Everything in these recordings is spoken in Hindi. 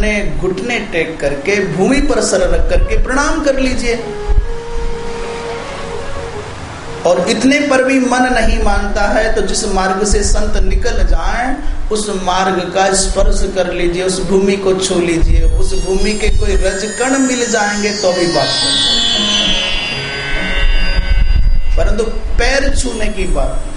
अपने घुटने टेक करके, भूमि पर सर रख करके प्रणाम कर लीजिए। और इतने पर भी मन नहीं मानता है तो जिस मार्ग से संत निकल जाए, उस मार्ग का स्पर्श कर लीजिए, उस भूमि को छू लीजिए। उस भूमि के कोई रजकण मिल जाएँगे तो भी बात परंतु पैर छूने की बात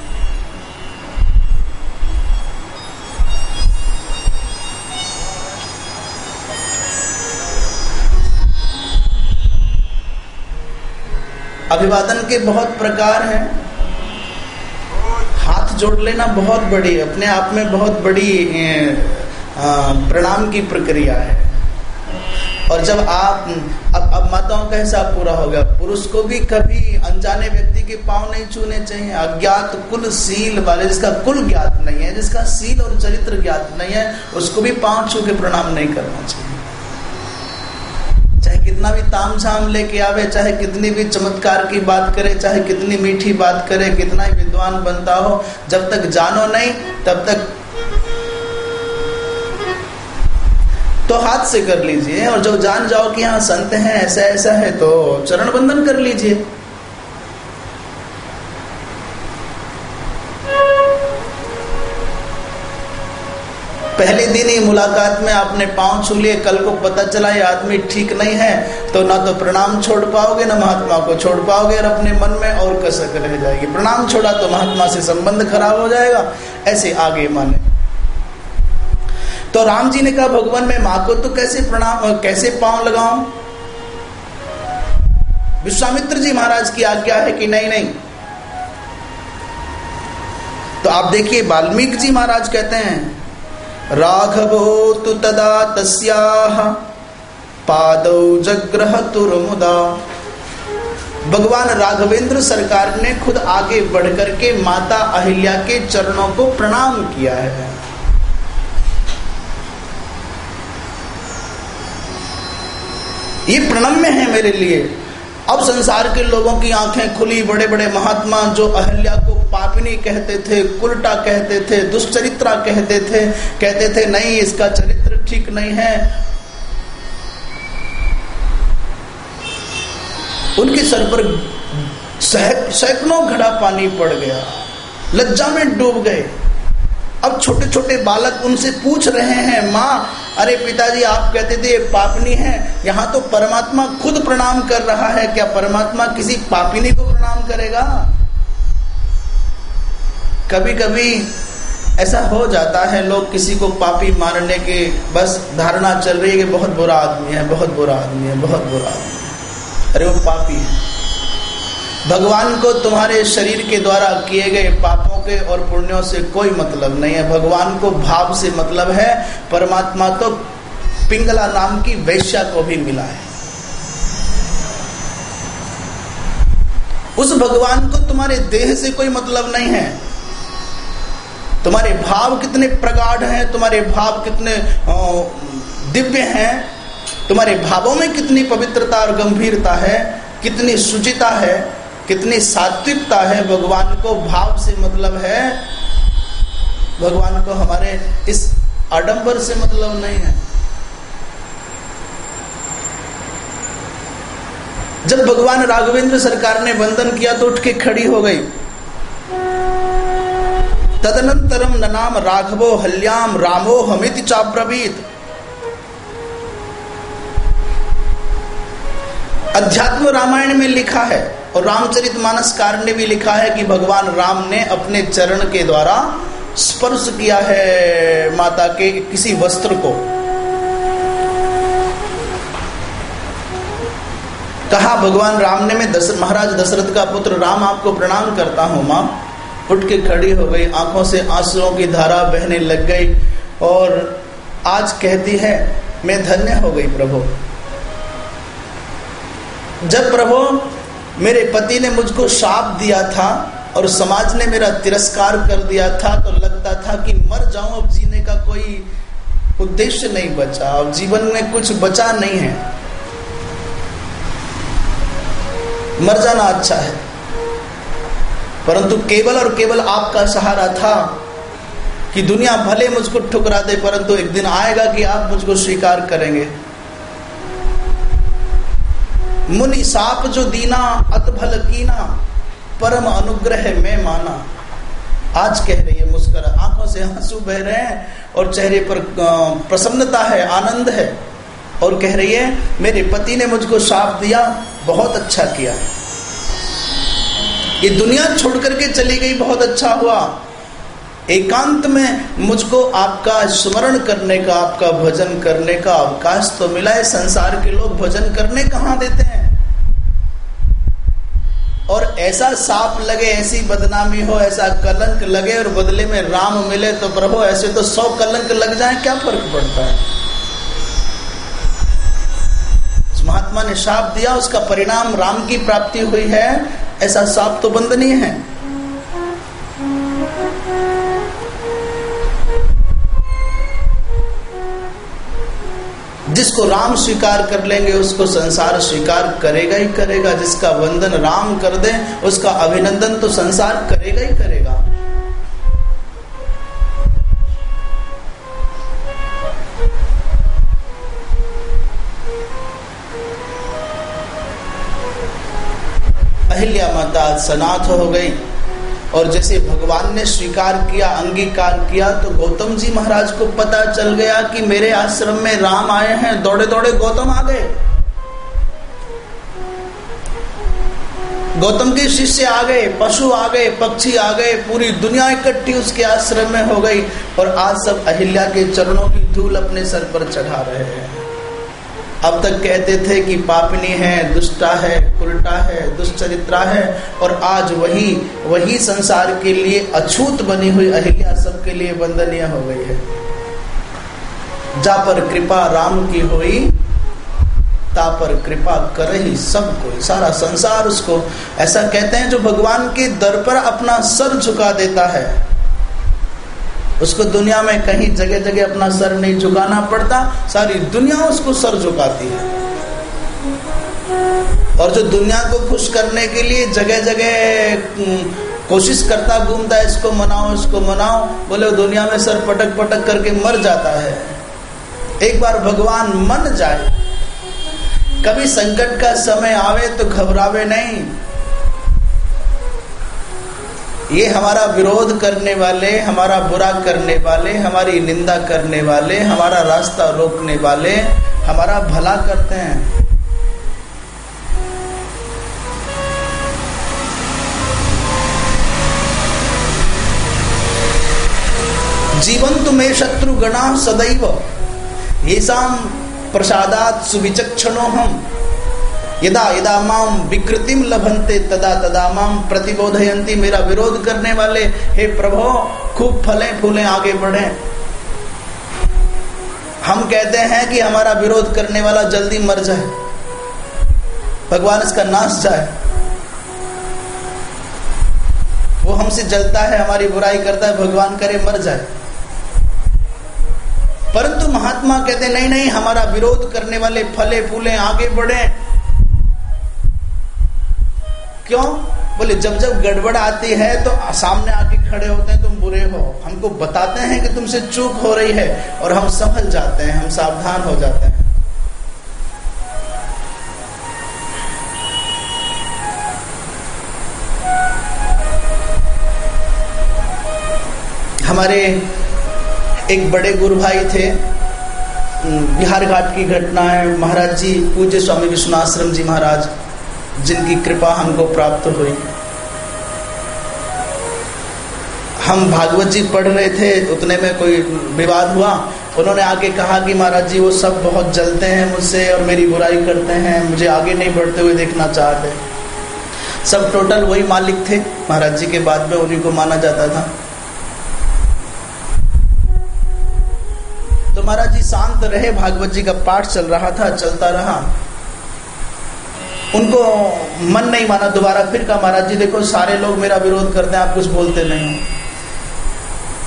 अभिवादन के बहुत प्रकार हैं। हाथ जोड़ लेना बहुत बड़ी, अपने आप में बहुत बड़ी प्रणाम की प्रक्रिया है। और जब आप, अब अब माताओं का हिसाब पूरा हो गया। पुरुष को भी कभी अनजाने व्यक्ति के पाँव नहीं छूने चाहिए। अज्ञात कुल सील वाले, जिसका कुल ज्ञात नहीं है, जिसका सील और चरित्र ज्ञात नहीं है, उसको भी पाँव छू के प्रणाम नहीं करना चाहिए। चाहे कितना भी ताम झाम लेके आवे, चाहे कितनी भी चमत्कार की बात करे, चाहे कितनी मीठी बात करे, कितना ही विद्वान बनता हो, जब तक जानो नहीं, तब तक तो हाथ से कर लीजिए। और जो जान जाओ कि यहाँ संत हैं ऐसा ऐसा है तो चरण बंधन कर लीजिए। पहले दिन ही मुलाकात में आपने पाँव छू लिए, कल को पता चला ये आदमी ठीक नहीं है तो ना तो प्रणाम छोड़ पाओगे, ना महात्मा को छोड़ पाओगे और अपने मन में और कसक रह जाएगी। प्रणाम छोड़ा तो महात्मा से संबंध खराब हो जाएगा, ऐसे आगे माने। तो राम जी ने कहा, भगवान, मैं माँ को तो कैसे प्रणाम, कैसे पाँव लगाऊँ? विश्वामित्र जी महाराज की आज्ञा है कि नहीं नहीं। तो आप देखिए, वाल्मीकि जी महाराज कहते हैं राघवो तु तदा तस्याः, पादौ जग्रह तुरमुदा भगवान राघवेंद्र सरकार ने खुद आगे बढ़कर के माता अहिल्या के चरणों को प्रणाम किया है। ये प्रणम्य है मेरे लिए। अब संसार के लोगों की आँखें खुली बड़े बड़े महात्मा जो अहल्या को पापिनी कहते थे उल्टा कहते थे, दुष्चरित्रा कहते थे कहते थे, नहीं, इसका चरित्र ठीक नहीं है। उनके सर पर सैकड़ों घड़ा पानी पड़ गया। लज्जा में डूब गए। अब छोटे छोटे बालक उनसे पूछ रहे हैं, माँ अरे पिताजी, आप कहते थे ये पापनी है, यहाँ तो परमात्मा खुद प्रणाम कर रहा है, क्या परमात्मा किसी पापिनी को प्रणाम करेगा? कभी कभी ऐसा हो जाता है, लोग किसी को पापी मारने के बस धारणा चल रही है कि बहुत बुरा आदमी है, बहुत बुरा आदमी है, बहुत बुरा आदमी है। अरे वो पापी है। भगवान को तुम्हारे शरीर के द्वारा किए गए पापों के और पुण्यों से कोई मतलब नहीं है। भगवान को भाव से मतलब है, परमात्मा तो पिंगला नाम की वैश्या को भी मिला है। उस भगवान को तुम्हारे देह से कोई मतलब नहीं है। तुम्हारे भाव कितने प्रगाढ़ हैं, तुम्हारे भाव कितने दिव्य हैं, तुम्हारे भावों में कितनी पवित्रता और गंभीरता है, कितनी सुचिता है कितनी सात्विकता है भगवान को, भाव से मतलब है, भगवान को हमारे इस आडंबर से मतलब नहीं है। जब भगवान राघवेंद्र सरकार ने वंदन किया तो उठ के खड़ी हो गई। तदनंतरम ननाम राघवो हल्याम रामो हमित चाब्रवीत। अध्यात्म रामायण में लिखा है और रामचरित मानसकार ने भी लिखा है कि भगवान राम ने अपने चरण के द्वारा स्पर्श किया है माता के किसी वस्त्र को। कहा भगवान राम ने मैं दस, महाराज दशरथ का पुत्र राम आपको प्रणाम करता हूँ माँ। उठ के खड़ी हो गई आँखों से आंसुओं की धारा बहने लग गई और आज कहती है मैं धन्य हो गई प्रभु। जब प्रभु मेरे पति ने मुझको शाप दिया था और समाज ने मेरा तिरस्कार कर दिया था तो लगता था कि मर जाऊँ, अब जीने का कोई उद्देश्य नहीं बचा, अब जीवन में कुछ बचा नहीं है। मर जाना अच्छा है, परंतु केवल और केवल आपका सहारा था कि दुनिया भले मुझको ठुकरा दे, परंतु एक दिन आएगा कि आप मुझको स्वीकार करेंगे। मुनि साप जो दीना, अतभल कीना, परम अनुग्रह में माना। आज कह रही है मुस्कर, आँखों से आँसू बह रहे हैं और चेहरे पर प्रसन्नता है, आनंद है। और कह रही है, मेरे पति ने मुझको साप दिया, बहुत अच्छा किया। ये दुनिया छोड़ करके चली गई, बहुत अच्छा हुआ। एकांत में मुझको आपका स्मरण करने का, आपका भजन करने का अवकाश तो मिला है। संसार के लोग भजन करने कहाँ देते हैं? और ऐसा साप लगे, ऐसी बदनामी हो, ऐसा कलंक लगे और बदले में राम मिले तो प्रभु, ऐसे तो सौ कलंक लग जाए, क्या फ़र्क पड़ता है? महात्मा ने साप दिया, उसका परिणाम राम की प्राप्ति हुई है। ऐसा साप तो बंदनीय है। जिसको राम स्वीकार कर लेंगे, उसको संसार स्वीकार करेगा ही करेगा। जिसका वंदन राम कर दे, उसका अभिनंदन तो संसार करेगा ही करेगा। अहिल्या माता सनाथ हो गई। और जैसे भगवान ने स्वीकार किया, अंगीकार किया तो गौतम जी महाराज को पता चल गया कि मेरे आश्रम में राम आए हैं दौड़े दौड़े गौतम आ गए। गौतम के शिष्य आ गए, पशु आ गए, पक्षी आ गए, पूरी दुनिया इकट्ठी उसके आश्रम में हो गई और आज सब अहिल्या के चरणों की धूल अपने सर पर चढ़ा रहे हैं। अब तक कहते थे कि पापनी है, दुष्टा है, उल्टा है, दुष्चरित्रा है, और आज वही वही संसार के लिए अछूत बनी हुई अहिल्या सबके लिए वंदनीय हो गई है। जा पर कृपा राम की हुई, ता पर कृपा कर ही सब कोई। सारा संसार उसको ऐसा कहते हैं जो भगवान के दर पर अपना सर झुका देता है। उसको दुनिया में कहीं जगह जगह अपना सर नहीं झुकाना पड़ता, सारी दुनिया उसको सर झुकाती है। और जो दुनिया को खुश करने के लिए जगह जगह कोशिश करता, घूमता है इसको मनाओ इसको मनाओ, बोले दुनिया में सर पटक पटक करके मर जाता है। एक बार भगवान मन जाए, कभी संकट का समय आवे तो घबरावे नहीं। ये हमारा विरोध करने वाले, हमारा बुरा करने वाले, हमारी निंदा करने वाले, हमारा रास्ता रोकने वाले, हमारा भला करते हैं। जीवन तुम्हें शत्रु गणा सदैव। ये प्रसादात सुविचक्षणो हम। यदा यदा माम विकृतिम लभनते, तदा तदा माम प्रतिबोधयंती मेरा विरोध करने वाले। हे प्रभो, खूब फले, फूले आगे बढ़े। हम कहते हैं कि हमारा विरोध करने वाला जल्दी मर जाए। भगवान इसका नाश जाए। वो हमसे जलता है, हमारी बुराई करता है, भगवान करे मर जाए। परंतु महात्मा कहते नहीं नहीं, हमारा विरोध करने वाले फले, फूले आगे बढ़े। क्यों? बोले, जब जब गड़बड़ आती है तो सामने आके खड़े होते हैं, तुम बुरे हो। हमको बताते हैं कि तुमसे चूक हो रही है और हम संभल जाते हैं, हम सावधान हो जाते हैं। हमारे एक बड़े गुरु भाई थे। बिहार घाट की घटना है महाराज जी, पूज्य स्वामी विश्वनाश्रम जी महाराज। जिनकी कृपा हमको प्राप्त हुई। हम भागवत जी पढ़ रहे थे, उतने में कोई विवाद हुआ। उन्होंने आके कहा कि महाराज जी, वो सब बहुत जलते हैं मुझसे और मेरी बुराई करते हैं, मुझे आगे नहीं बढ़ते हुए देखना चाहते। सब टोटल वही मालिक थे। महाराज जी के बाद में उन्हीं को माना जाता था। तो महाराज जी शांत रहे, भागवत जी का पाठ चल रहा था, चलता रहा। उनको मन नहीं माना, दोबारा फिर कहा, महाराज जी, देखो, सारे लोग मेरा विरोध करते हैं, आप कुछ बोलते नहीं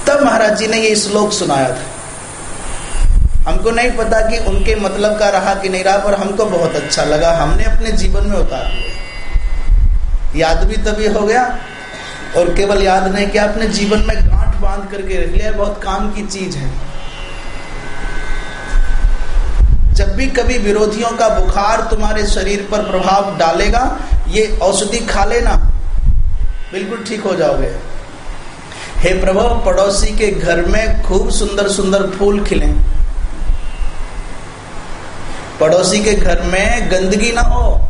तब महाराज जी ने ये श्लोक सुनाया था। हमको नहीं पता कि उनके मतलब का रहा कि नहीं रहा, पर हमको बहुत अच्छा लगा। हमने अपने जीवन में उतार लिया। याद भी तभी हो गया, और केवल याद नहीं किया अपने जीवन में गांठ बाँध करके रख लिया, बहुत काम की चीज़ है। जब भी कभी विरोधियों का बुखार तुम्हारे शरीर पर प्रभाव डालेगा, ये औषधि खा लेना। बिल्कुल ठीक हो जाओगे। हे प्रभु, पड़ोसी के घर में खूब सुंदर सुंदर फूल खिले। पड़ोसी के घर में गंदगी ना हो।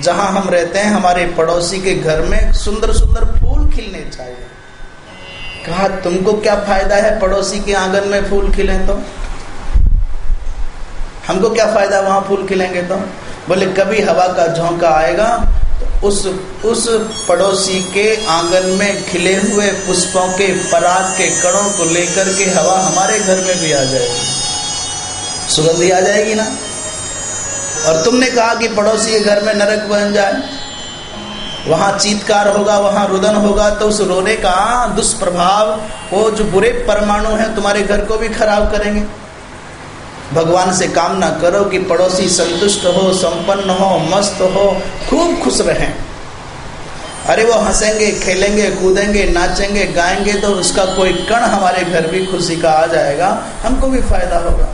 जहाँ हम रहते हैं, हमारे पड़ोसी के घर में सुंदर सुंदर फूल खिलने चाहिए। कहा, तुमको क्या फ़ायदा है पड़ोसी के आँगन में फूल खिले तो? हमको क्या फ़ायदा, वहाँ फूल खिलेंगे तो? बोले, कभी हवा का झोंका आएगा तो उस उस पड़ोसी के आँगन में खिले हुए पुष्पों के पराग के कणों को लेकर के हवा हमारे घर में भी आ जाएगी। सुगंधी आ जाएगी ना? और तुमने कहा कि पड़ोसी के घर में नरक बन जाए। वहाँ चीतकार होगा, वहाँ रुदन होगा तो उस रोने का दुष्प्रभाव, वो जो बुरे परमाणु हैं, तुम्हारे घर को भी खराब करेंगे। भगवान से कामना करो कि पड़ोसी संतुष्ट हो, संपन्न हो, मस्त हो, खूब खुश रहें। अरे वो हंसेंगे, खेलेंगे, कूदेंगे, नाचेंगे, गाएँगे तो उसका कोई कण हमारे घर भी खुशी का आ जाएगा, हमको भी फ़ायदा होगा।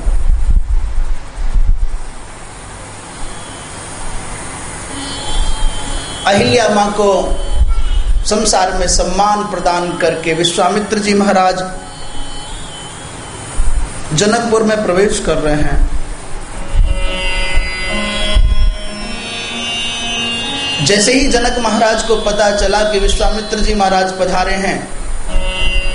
अहिल्या माँ को संसार में सम्मान प्रदान करके विश्वामित्र जी महाराज जनकपुर में प्रवेश कर रहे हैं। जैसे ही जनक महाराज को पता चला कि विश्वामित्र जी महाराज पधारे हैं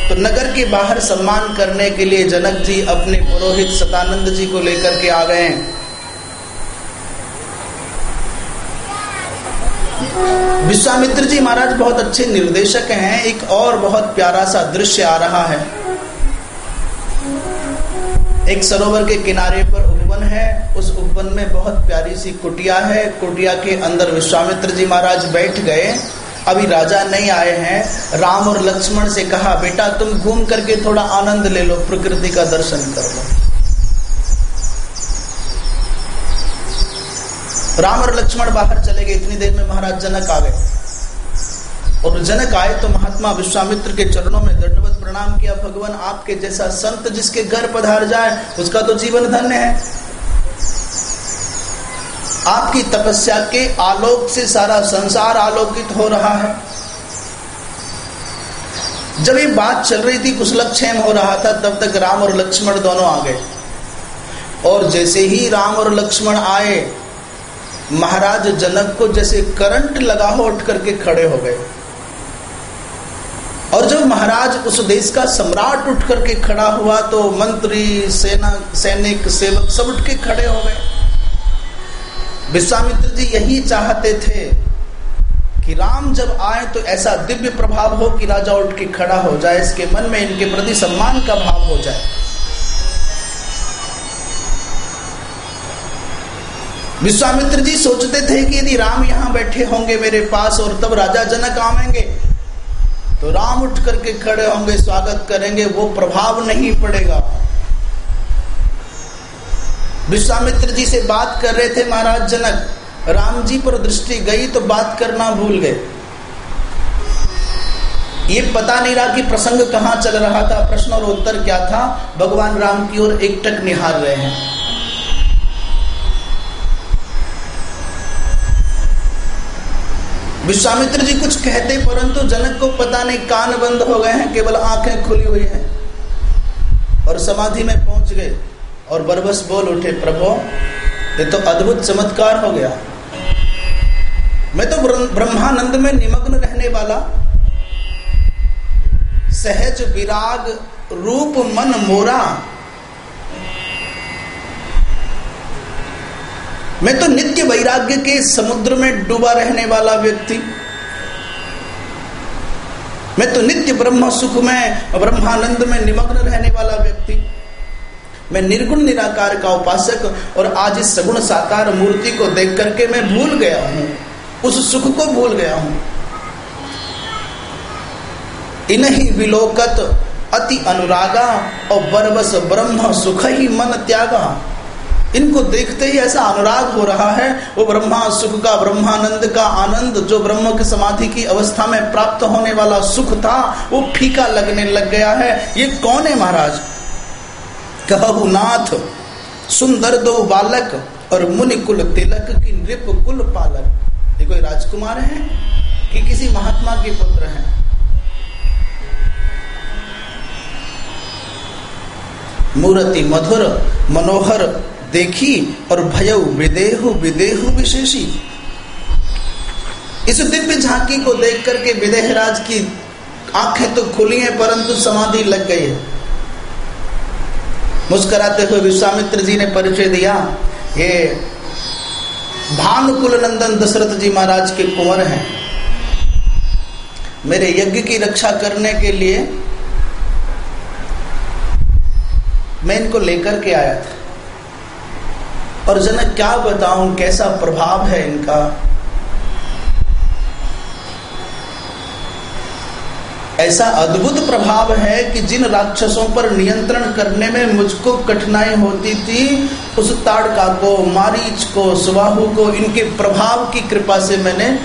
तो नगर के बाहर सम्मान करने के लिए जनक जी अपने पुरोहित सतानंद जी को लेकर के आ गए विश्वामित्र जी महाराज बहुत अच्छे निर्देशक हैं, एक और बहुत प्यारा सा दृश्य आ रहा है। एक सरोवर के किनारे पर उपवन है। उस उपवन में बहुत प्यारी सी कुटिया है। कुटिया के अंदर विश्वामित्र जी महाराज बैठ गए। अभी राजा नहीं आए हैं। राम और लक्ष्मण से कहा, बेटा, तुम घूम करके थोड़ा आनंद ले लो, प्रकृति का दर्शन कर लो। राम और लक्ष्मण बाहर चले गए। इतनी देर में महाराज जनक आ गए। और जनक आए तो महात्मा विश्वामित्र के चरणों में दंडवत प्रणाम किया, भगवान आपके जैसा संत जिसके घर पधार जाए, उसका तो जीवन धन्य है। आपकी तपस्या के आलोक से सारा संसार आलोकित हो रहा है। जब ये बात चल रही थी, कुछ कुशलक्षेम हो रहा था, तब तक राम और लक्ष्मण दोनों आ गए। और जैसे ही राम और लक्ष्मण आए, महाराज जनक को जैसे करंट लगा हो उठ करके खड़े हो गए। और जब महाराज उस देश का सम्राट उठ करके खड़ा हुआ तो मंत्री, सेना, सैनिक, सेवक सब उठ के खड़े हो गए। विश्वामित्र जी यही चाहते थे कि राम जब आए तो ऐसा दिव्य प्रभाव हो कि राजा उठ के खड़ा हो जाए, इसके मन में इनके प्रति सम्मान का भाव हो जाए। विश्वामित्र जी सोचते थे कि यदि राम यहाँ बैठे होंगे मेरे पास, और तब राजा जनक आवेंगे। तो राम उठ करके खड़े होंगे, स्वागत करेंगे, वो प्रभाव नहीं पड़ेगा। विश्वामित्र जी से बात कर रहे थे महाराज जनक, राम जी पर दृष्टि गई तो बात करना भूल गए। ये पता नहीं रहा कि प्रसंग कहाँ चल रहा था, प्रश्न और उत्तर क्या था, भगवान राम की ओर एकटक निहार रहे हैं। विश्वामित्र जी कुछ कहते परंतु जनक को पता नहीं, कान बंद हो गए हैं, केवल आँखें खुली हुई हैं। और समाधि में पहुँच गए। और बरबस बोल उठे, प्रभु, ये तो अद्भुत चमत्कार हो गया। मैं तो ब्रह्मानंद में निमग्न रहने वाला। सहज विराग रूप मन मोरा। मैं तो नित्य वैराग्य के समुद्र में डूबा रहने वाला व्यक्ति। मैं तो नित्य ब्रह्म सुख में ब्रह्मानंद में निमग्न रहने वाला व्यक्ति। मैं निर्गुण निराकार का उपासक और आज इस सगुण साकार मूर्ति को देख करके मैं भूल गया हूँ। उस सुख को भूल गया हूँ। इन्हीं विलोकत अति अनुरागा और बरबस ब्रह्म सुख ही मन त्यागा। इनको देखते ही ऐसा अनुराग हो रहा है, वो ब्रह्मा सुख का, ब्रह्मानंद का आनंद, जो ब्रह्म की समाधि की अवस्था में प्राप्त होने वाला सुख था, वो फीका लगने लग गया है। ये कौन है महाराज? कहु नाथ, सुंदर दो बालक और मुनि कुल तिलक की नृप कुल पालक। ये कोई राजकुमार है कि किसी महात्मा के पुत्र हैं? मूर्ति मधुर, मनोहर देखी और भय विदेहु विदेहु विशेषी। इस दिव्य झांकी को देख करके विदेहराज की आँखें तो खुली हैं, परंतु समाधि लग गई है। मुस्कुराते हुए विश्वामित्र जी ने परिचय दिया, ये भानुकुल नंदन दशरथ जी महाराज के कुंवर हैं। मेरे यज्ञ की रक्षा करने के लिए मैं इनको लेकर के आया था। और जनक क्या बताऊँ, कैसा प्रभाव है इनका? ऐसा अद्भुत प्रभाव है कि जिन राक्षसों पर नियंत्रण करने में मुझको कठिनाई होती थी, उस ताड़का को, मारीच को, सुबाहु को, इनके प्रभाव की कृपा से मैंने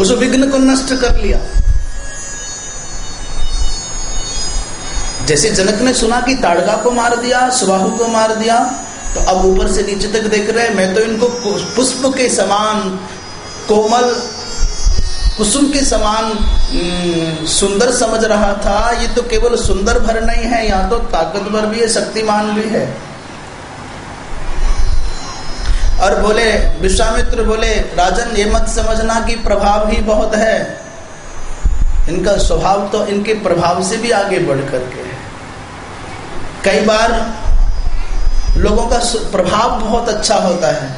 उस विघ्न को नष्ट कर लिया। जैसे जनक ने सुना कि ताड़का को मार दिया, सुबाहु को मार दिया तो अब ऊपर से नीचे तक देख रहे हैं, मैं तो इनको पुष्प के समान, कोमल, कुसुम के समान सुंदर समझ रहा था। ये तो केवल सुंदर भर नहीं है, यहाँ तो ताकतवर भी है, शक्तिमान भी है। और बोले, विश्वामित्र बोले, राजन, ये मत समझना कि प्रभाव ही बहुत है। इनका स्वभाव तो इनके प्रभाव से भी आगे बढ़ करके कई बार लोगों का प्रभाव बहुत अच्छा होता है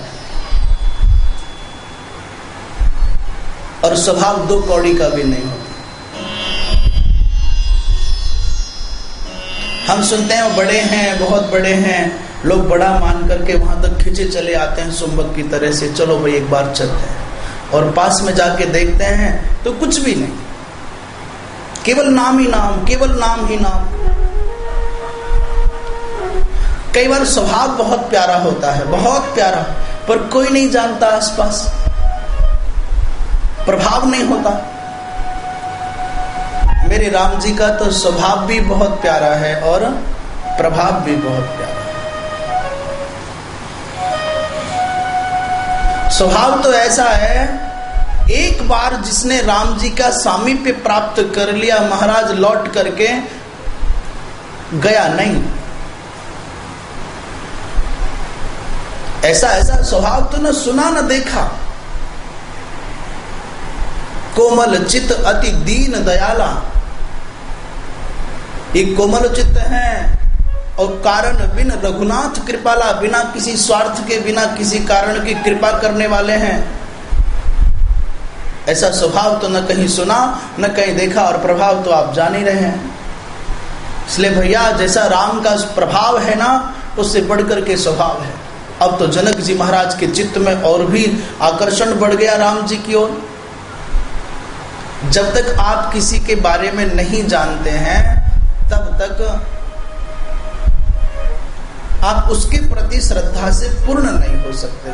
और स्वभाव दो कौड़ी का भी नहीं होता। हम सुनते हैं बड़े हैं, बहुत बड़े हैं, लोग बड़ा मान करके वहाँ तक खींचे चले आते हैं सुम्बक की तरह से, चलो भाई एक बार चलते हैं। और पास में जाके देखते हैं तो कुछ भी नहीं। केवल नाम ही नाम, केवल नाम ही नाम। कई बार स्वभाव बहुत प्यारा होता है, बहुत प्यारा, पर कोई नहीं जानता आसपास। प्रभाव नहीं होता। मेरे राम जी का तो स्वभाव भी बहुत प्यारा है और प्रभाव भी बहुत प्यारा है। स्वभाव तो ऐसा है, एक बार जिसने राम जी का सामीप्य प्राप्त कर लिया, महाराज लौट करके गया नहीं। ऐसा ऐसा स्वभाव तो न सुना न देखा? कोमल चित्त अति दीन दयाला। ये कोमल चित्त है, और कारण बिन रघुनाथ कृपाला, बिना किसी स्वार्थ के, बिना किसी कारण की कृपा करने वाले हैं। ऐसा स्वभाव तो न कहीं सुना, न कहीं देखा, और प्रभाव तो आप जान ही रहे हैं। इसलिए भैया, जैसा राम का प्रभाव है ना, उससे बढ़कर के स्वभाव है। अब तो जनक जी महाराज के चित्त में और भी आकर्षण बढ़ गया राम जी की ओर। जब तक आप किसी के बारे में नहीं जानते हैं, तब तक आप उसके प्रति श्रद्धा से पूर्ण नहीं हो सकते।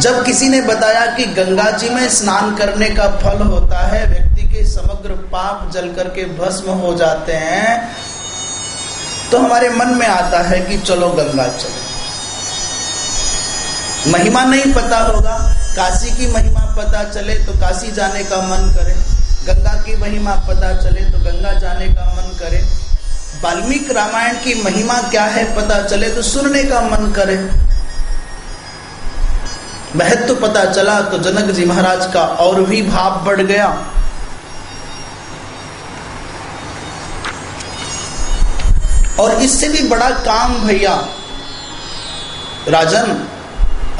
जब किसी ने बताया कि गंगा जी में स्नान करने का फल होता है, व्यक्ति के समग्र पाप जल करके भस्म हो जाते हैं तो हमारे मन में आता है कि चलो गंगा चलो। महिमा नहीं पता होगा, काशी की महिमा पता चले तो काशी जाने का मन करे, गंगा की महिमा पता चले तो गंगा जाने का मन करे। वाल्मीकि रामायण की महिमा क्या है पता चले तो सुनने का मन करे। महत्व तो पता चला तो जनक जी महाराज का और भी भाव बढ़ गया। और इससे भी बड़ा काम भैया, राजन,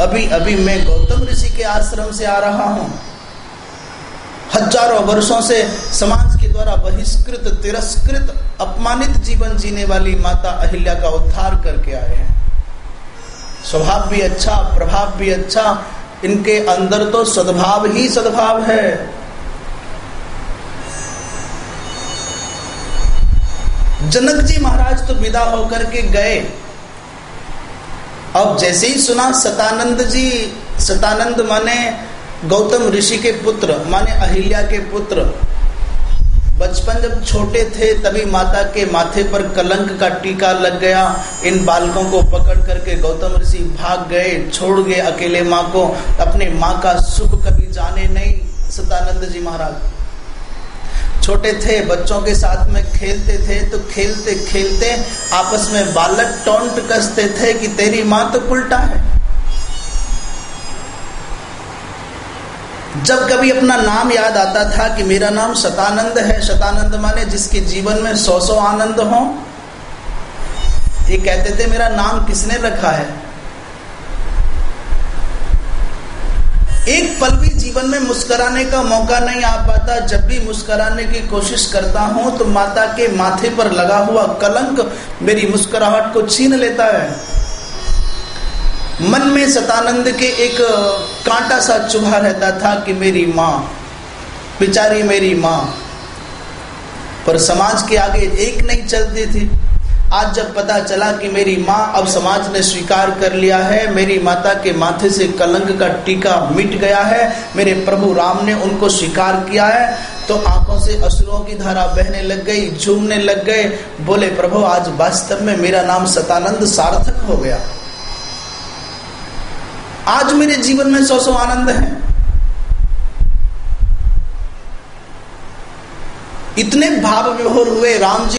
अभी अभी मैं गौतम ऋषि के आश्रम से आ रहा हूँ। हज़ारों वर्षों से समाज के द्वारा बहिष्कृत, तिरस्कृत, अपमानित जीवन जीने वाली माता अहिल्या का उद्धार करके आए हैं। स्वभाव भी अच्छा प्रभाव भी अच्छा इनके अंदर तो सद्भाव ही सद्भाव है। जनक जी महाराज तो विदा होकर के गए। अब जैसे ही सुना, सतानंद जी, सतानंद माने गौतम ऋषि के पुत्र, माने अहिल्या के पुत्र। बचपन जब छोटे थे, तभी माता के माथे पर कलंक का टीका लग गया। इन बालकों को पकड़ करके गौतम ऋषि भाग गए, छोड़ गए अकेले माँ को। अपने माँ का सुख कभी जाने नहीं, सतानंद जी महाराज। छोटे थे, बच्चों के साथ में खेलते थे तो खेलते खेलते आपस में बालक टोंट कसते थे कि तेरी माँ तो उल्टा है। जब कभी अपना नाम याद आता था कि मेरा नाम शतानंद है शतानंद माने जिसके जीवन में सौ सौ आनंद हो, ये कहते थे, मेरा नाम किसने रखा है? एक पल भी जीवन में मुस्कुराने का मौका नहीं आ पाता। जब भी मुस्कुराने की कोशिश करता हूँ तो माता के माथे पर लगा हुआ कलंक मेरी मुस्कुराहट को छीन लेता है। मन में सतानंद के एक कांटा सा चुभा रहता था कि मेरी माँ, बेचारी मेरी माँ। पर समाज के आगे एक नहीं चलती थी। आज जब पता चला कि मेरी माँ अब समाज ने स्वीकार कर लिया है, मेरी माता के माथे से कलंक का टीका मिट गया है, मेरे प्रभु राम ने उनको स्वीकार किया है तो आँखों से असुरों की धारा बहने लग गई, झूमने लग गए। बोले, प्रभु, आज वास्तव में मेरा नाम सतानंद सार्थक हो गया। आज मेरे जीवन में सौ सौ आनंद है। इतने भाव विभोर हुए राम जी